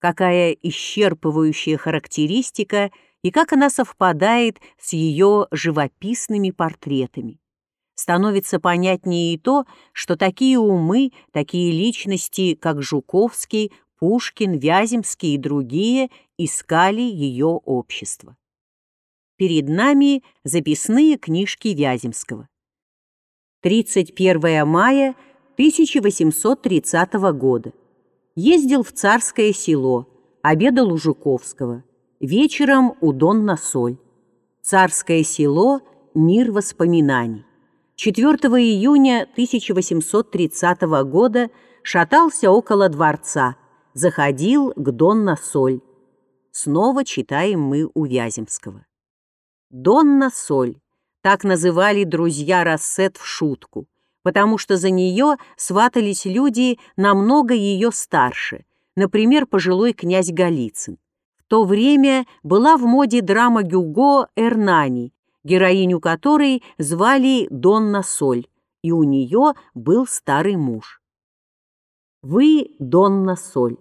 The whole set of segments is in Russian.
какая исчерпывающая характеристика и как она совпадает с ее живописными портретами. Становится понятнее и то, что такие умы, такие личности, как Жуковский, Пушкин, Вяземский и другие, искали ее общество. Перед нами записные книжки Вяземского. 31 мая 1830 года. Ездил в Царское село, обедал у Жуковского. Вечером у Дон Соль. Царское село – мир воспоминаний. 4 июня 1830 года шатался около дворца, заходил к Дон Соль. Снова читаем мы у Вяземского. Донна Соль. Так называли друзья Рассет в шутку потому что за нее сватались люди намного ее старше, например, пожилой князь Голицын. В то время была в моде драма Гюго «Эрнани», героиню которой звали Донна Соль, и у нее был старый муж. Вы, Донна Соль,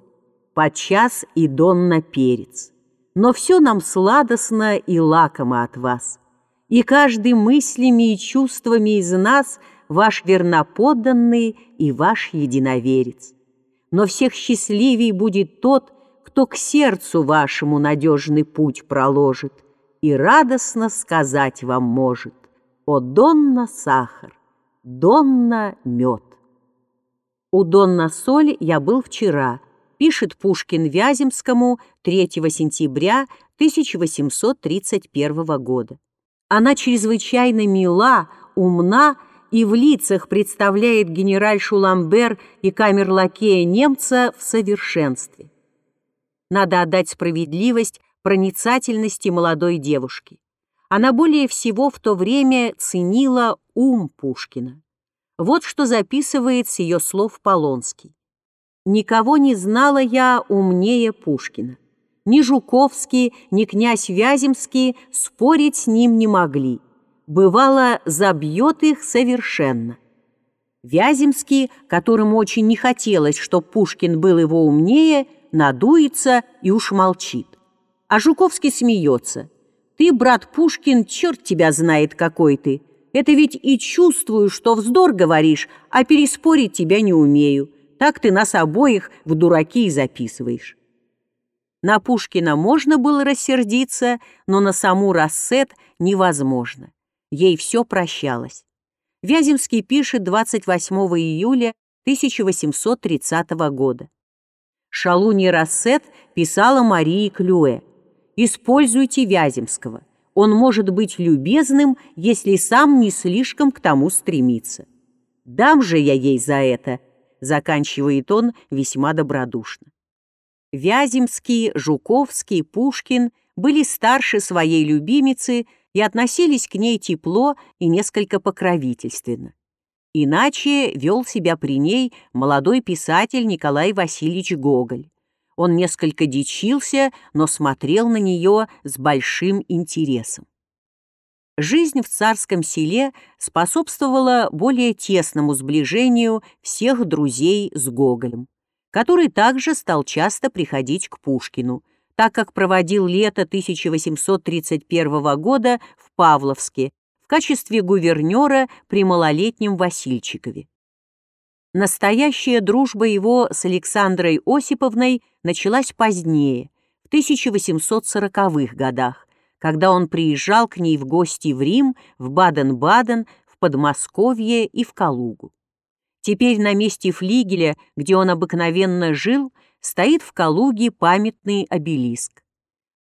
подчас и Донна Перец, но все нам сладостно и лакомо от вас, и каждый мыслями и чувствами из нас – ваш верноподданный и ваш единоверец. Но всех счастливей будет тот, кто к сердцу вашему надежный путь проложит и радостно сказать вам может «О, Донна сахар, Донна мед». У Донна соль я был вчера, пишет Пушкин Вяземскому 3 сентября 1831 года. Она чрезвычайно мила, умна и в лицах представляет генеральшу Ламбер и камерлакея немца в совершенстве. Надо отдать справедливость проницательности молодой девушки. Она более всего в то время ценила ум Пушкина. Вот что записывает с ее слов Полонский. «Никого не знала я умнее Пушкина. Ни Жуковский, ни князь Вяземский спорить с ним не могли» бывало, забьет их совершенно. Вяземский, которому очень не хотелось, чтоб Пушкин был его умнее, надуется и уж молчит. А Жуковский смеется. «Ты, брат Пушкин, черт тебя знает, какой ты. Это ведь и чувствую, что вздор говоришь, а переспорить тебя не умею. Так ты нас обоих в дураки записываешь». На Пушкина можно было рассердиться, но на саму Рассет невозможно. Ей все прощалось. Вяземский пишет 28 июля 1830 года. Шалуни Рассет писала Марии Клюэ. «Используйте Вяземского. Он может быть любезным, если сам не слишком к тому стремится. Дам же я ей за это», заканчивает он весьма добродушно. Вяземский, Жуковский, Пушкин были старше своей любимицы и относились к ней тепло и несколько покровительственно. Иначе вел себя при ней молодой писатель Николай Васильевич Гоголь. Он несколько дичился, но смотрел на нее с большим интересом. Жизнь в царском селе способствовала более тесному сближению всех друзей с Гоголем, который также стал часто приходить к Пушкину, так как проводил лето 1831 года в Павловске в качестве гувернера при малолетнем Васильчикове. Настоящая дружба его с Александрой Осиповной началась позднее, в 1840-х годах, когда он приезжал к ней в гости в Рим, в Баден-Баден, в Подмосковье и в Калугу. Теперь на месте флигеля, где он обыкновенно жил, стоит в Калуге памятный обелиск.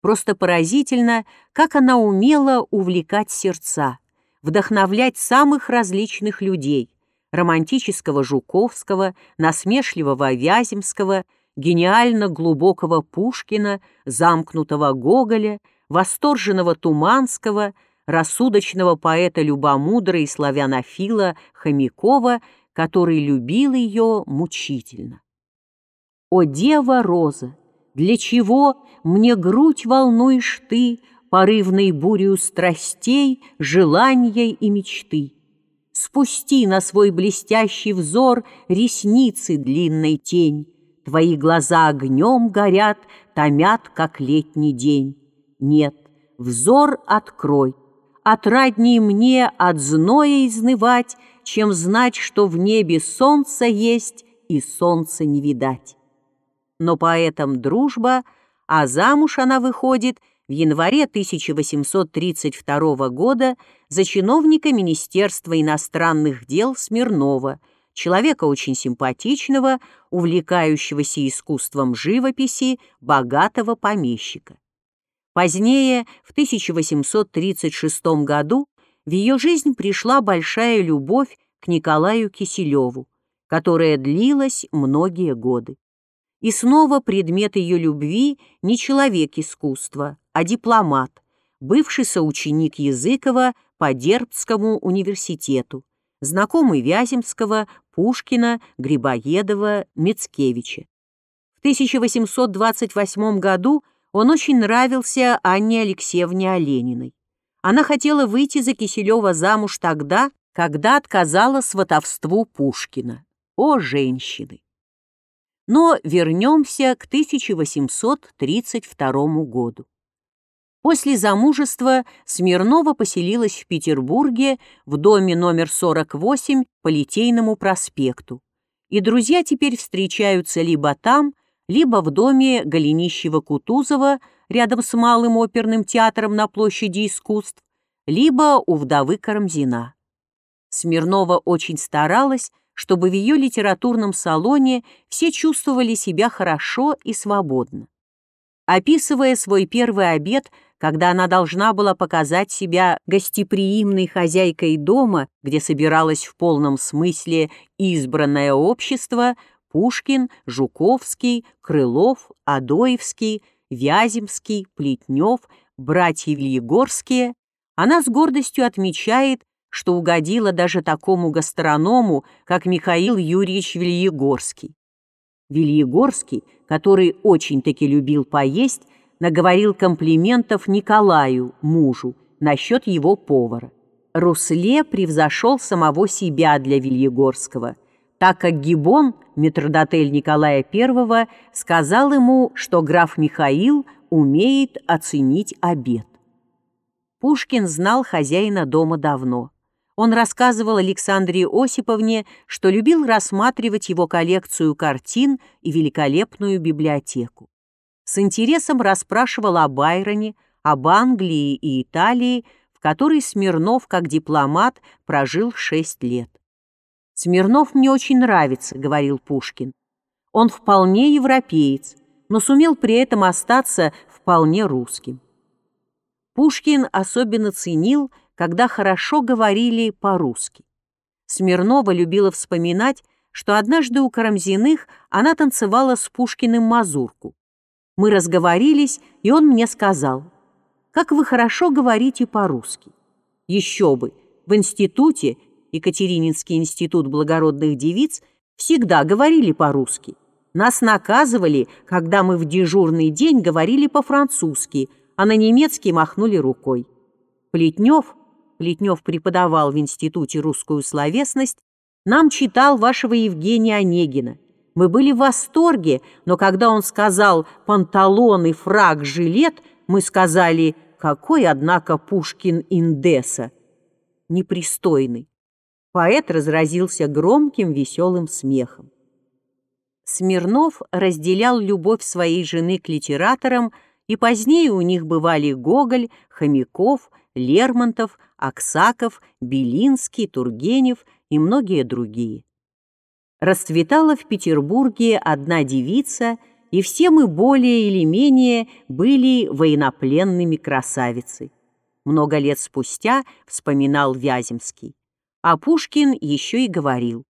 Просто поразительно, как она умела увлекать сердца, вдохновлять самых различных людей, романтического Жуковского, насмешливого Вяземского, гениально глубокого Пушкина, замкнутого Гоголя, восторженного Туманского, рассудочного поэта Любомудра и славянофила Хомякова, который любил ее мучительно. О, дева роза, для чего мне грудь волнуешь ты, Порывной бурею страстей, желания и мечты? Спусти на свой блестящий взор Ресницы длинной тень, Твои глаза огнем горят, томят, как летний день. Нет, взор открой. Отрадней мне от зноя изнывать, чем знать, что в небе солнце есть и солнца не видать. Но поэтам дружба, а замуж она выходит в январе 1832 года за чиновника Министерства иностранных дел Смирнова, человека очень симпатичного, увлекающегося искусством живописи, богатого помещика. Позднее, в 1836 году, в ее жизнь пришла большая любовь к Николаю Киселеву, которая длилась многие годы. И снова предмет ее любви не человек искусства, а дипломат, бывший соученик Языкова по Дербцкому университету, знакомый Вяземского, Пушкина, Грибоедова, Мицкевича. В 1828 году он очень нравился Анне Алексеевне Олениной. Она хотела выйти за Киселева замуж тогда, когда отказала сватовству Пушкина. О, женщины! Но вернемся к 1832 году. После замужества Смирнова поселилась в Петербурге в доме номер 48 по Литейному проспекту, и друзья теперь встречаются либо там, либо в доме Голенищева-Кутузова рядом с Малым оперным театром на площади искусств, либо у вдовы Карамзина. Смирнова очень старалась, чтобы в ее литературном салоне все чувствовали себя хорошо и свободно. Описывая свой первый обед, когда она должна была показать себя гостеприимной хозяйкой дома, где собиралась в полном смысле избранное общество, Пушкин, Жуковский, Крылов, Адоевский, Вяземский, Плетнев, братья Вильегорские, она с гордостью отмечает, что угодила даже такому гастроному, как Михаил Юрьевич Вильегорский. Вильегорский, который очень-таки любил поесть, наговорил комплиментов Николаю, мужу, насчет его повара. Русле превзошел самого себя для Вильегорского, так как Гибон, метродотель Николая I, сказал ему, что граф Михаил умеет оценить обед. Пушкин знал хозяина дома давно. Он рассказывал Александре Осиповне, что любил рассматривать его коллекцию картин и великолепную библиотеку. С интересом расспрашивал о Байроне, об Англии и Италии, в которой Смирнов, как дипломат, прожил шесть лет. «Смирнов мне очень нравится», — говорил Пушкин. «Он вполне европеец, но сумел при этом остаться вполне русским». Пушкин особенно ценил когда хорошо говорили по-русски. Смирнова любила вспоминать, что однажды у Карамзиных она танцевала с Пушкиным мазурку. Мы разговорились, и он мне сказал, «Как вы хорошо говорите по-русски». Еще бы, в институте, Екатерининский институт благородных девиц, всегда говорили по-русски. Нас наказывали, когда мы в дежурный день говорили по-французски, а на немецкий махнули рукой. Плетнев, Плетнев преподавал в Институте русскую словесность, нам читал вашего Евгения Онегина. Мы были в восторге, но когда он сказал «панталоны, фраг, жилет», мы сказали «какой, однако, Пушкин индеса?» Непристойный. Поэт разразился громким веселым смехом. Смирнов разделял любовь своей жены к литераторам, и позднее у них бывали Гоголь, Хомяков, Лермонтов, Аксаков, Белинский, Тургенев и многие другие. Расцветала в Петербурге одна девица, и все мы более или менее были военнопленными красавицей. Много лет спустя вспоминал Вяземский. А Пушкин еще и говорил.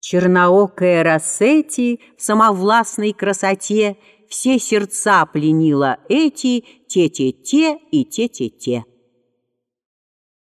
Черноокая Рассети в самовластной красоте все сердца пленила эти, те-те-те и те-те-те.